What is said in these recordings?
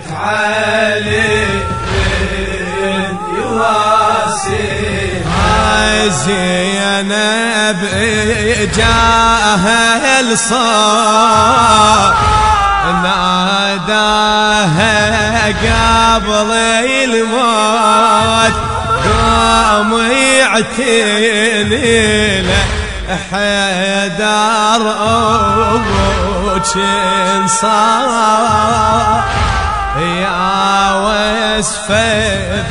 بيت علي من يواسيها زينب جاها الصار ناداها قبل الموت. قام يعتني له حيدر أبوك انصار يا وسفة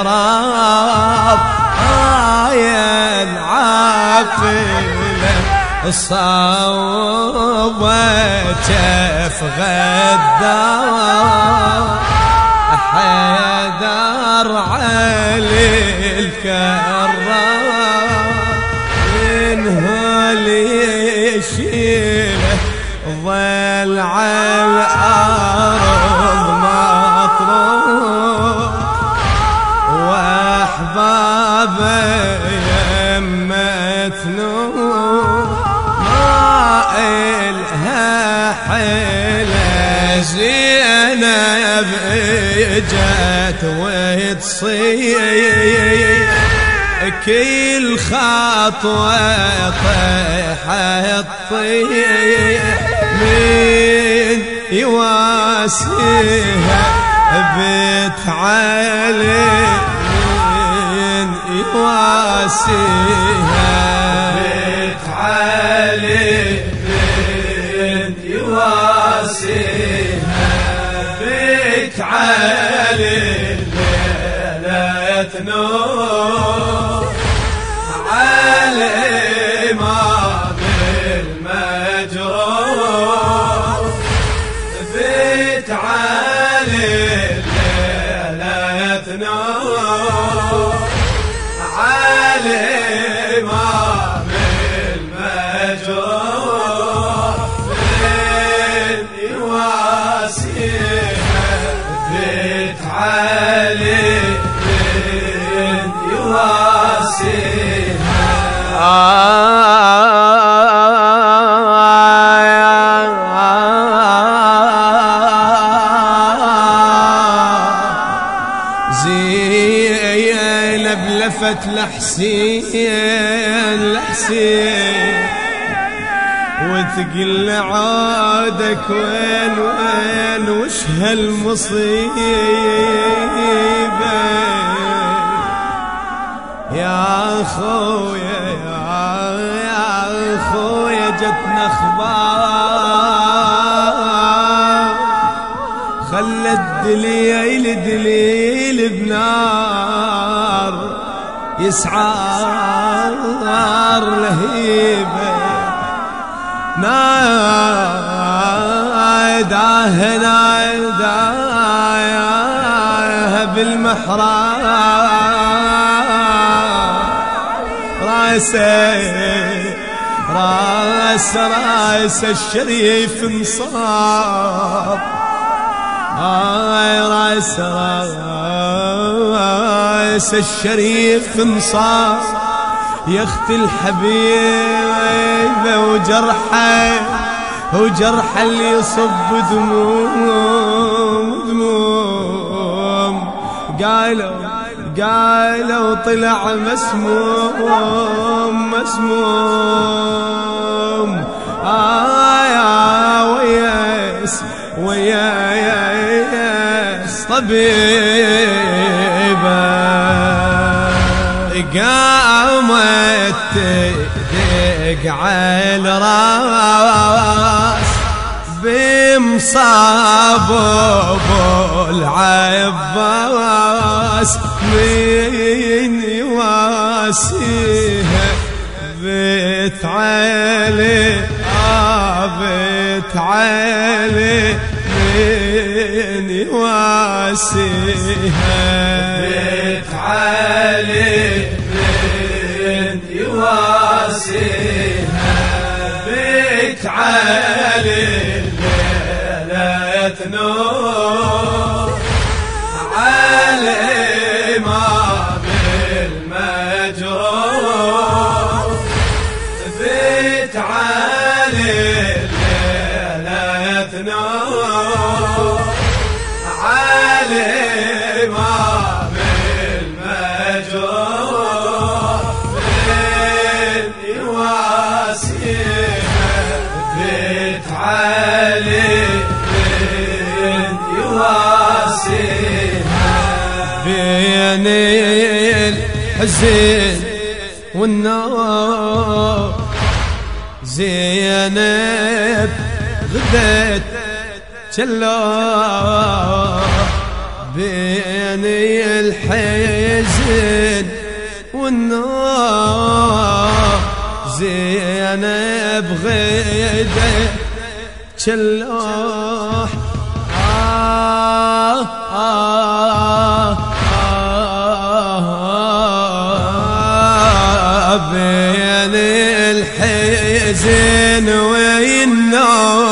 بالمحراب آية عاقلة صوبة جف غدار حيدر علي الكرار وأحبابه يمت نور. ما إلها كل خطوة طيحة تطيح من يواسيها من يواسيها بيت علي من يواسيها بيت علي ليلة نور. على لفت لحسين لحسين وتقل عادك وين وين وش هالمصيبة؟ يا خويا يا يا خويا جتنا أخبار. خلى الدليل دليل بنار. يسعار لهيبة. ناداه ناداه بالمحراب. راسه رأس رأس الشريف هاي راس راس الشريف انصاب يا اخت الحبيبه وجرحه وجرحه اللي يصب دموم دموم. قالوا قالوا طلع مسموم مسموم. آه يا ويس ويا طبيبة. قامت تدق على الراس بمصاب العباس. من يواسيها بيت علي بيت علي. يواسيها بيت علي من يواسيها بيت علي. الحزن والنار زينب غدت جلا بين الحزن والنار زينب غدت جلاح بين الحزن والنار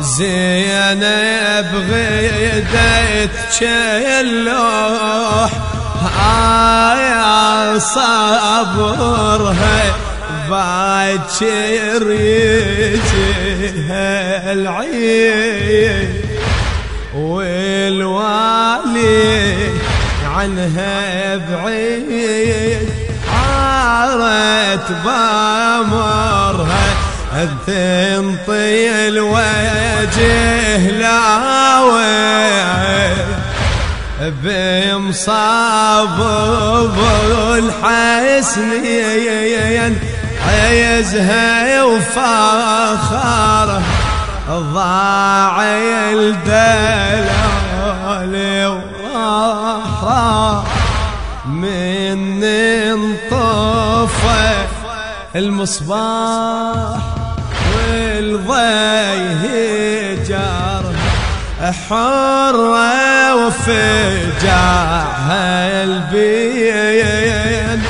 زينب غدت شلوح آيا صبرها باكر يجيها العين. والوالي عنها بعيد. عارت بامرها تنطي الوجه لاوي بمصاب الحسنين عيزها وفاخرها ضاع الدلال وراح من انطفى المصباح والضي جار حرة وفجاعها البين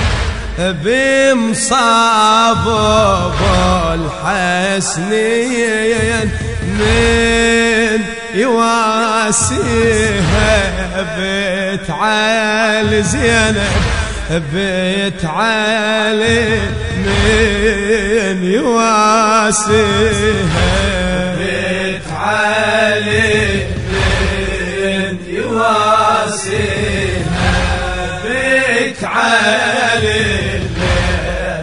بمصاب الحسنين من يواسيها بيت علي زينب. بيت علي من يواسيها. بيت علي من يواسيها. بيت علي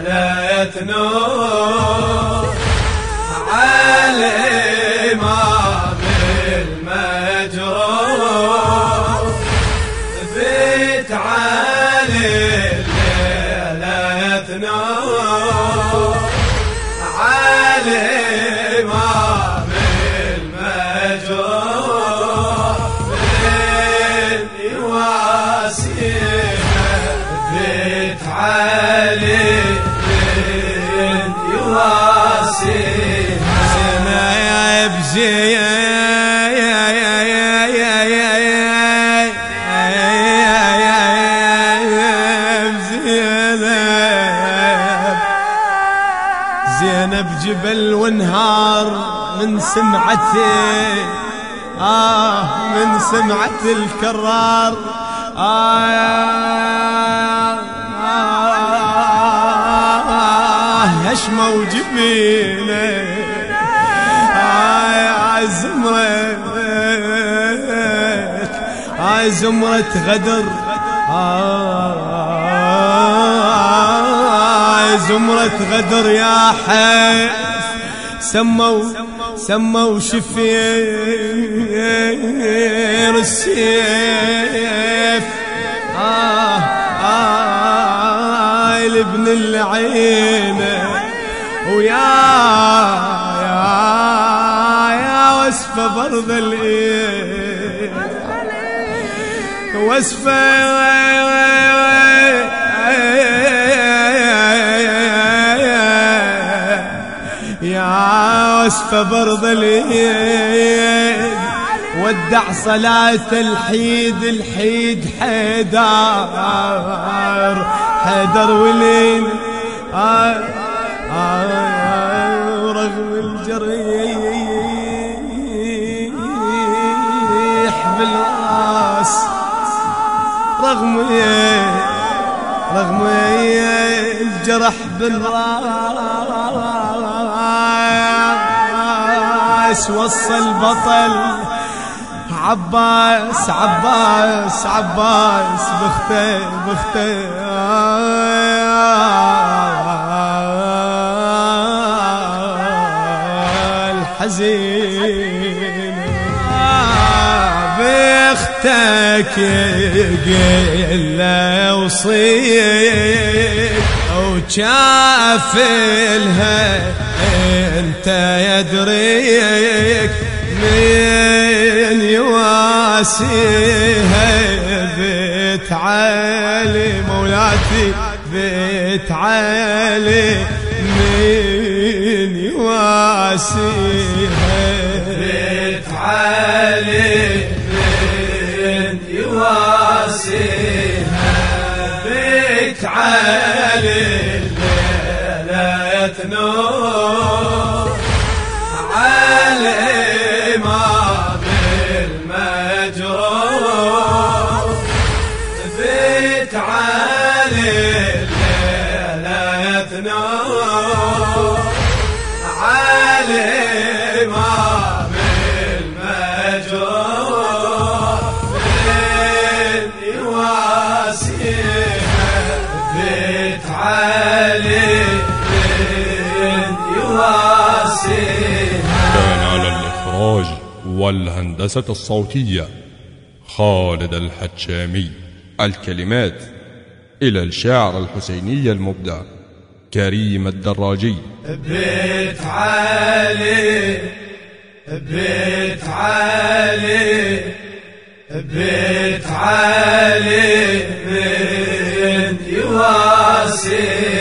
ليلة نور. زينب جبل ونهار من سمعته آه من سمعة الكرار آه آه هشمة وجبينه آه يا زمرة آه زمرة غدر آه زمرة غدر يا حيف سموا سموا شفير السيف. آه آه لابن العين. ويا يا يا وسفة برض الإيد. وسفة يا وسفة برض ودع صلاة الحيد الحيد حيدر حيدر ولين آه آه رغم الجريح بالراس رغم رغم الجرح بالراس وصل بطل عباس عباس عباس بخته بخته. الحزين. بختك قل وصيك وشافلها انت يدريك من يواسيها بيت علي مولاتي بيت علي من يواسيها بيت علي من يواسيها بيت علي ليلة نور علي ما بالمجروح بيت علي ليلة نور علي ما بالمجروح من يواسيها بيت علي من على الإخراج والهندسة الصوتية خالد الحتشامي. الكلمات إلى الشاعر الحسيني المبدع كريم الدراجي. بيت علي بيت علي بيت علي من يواسي.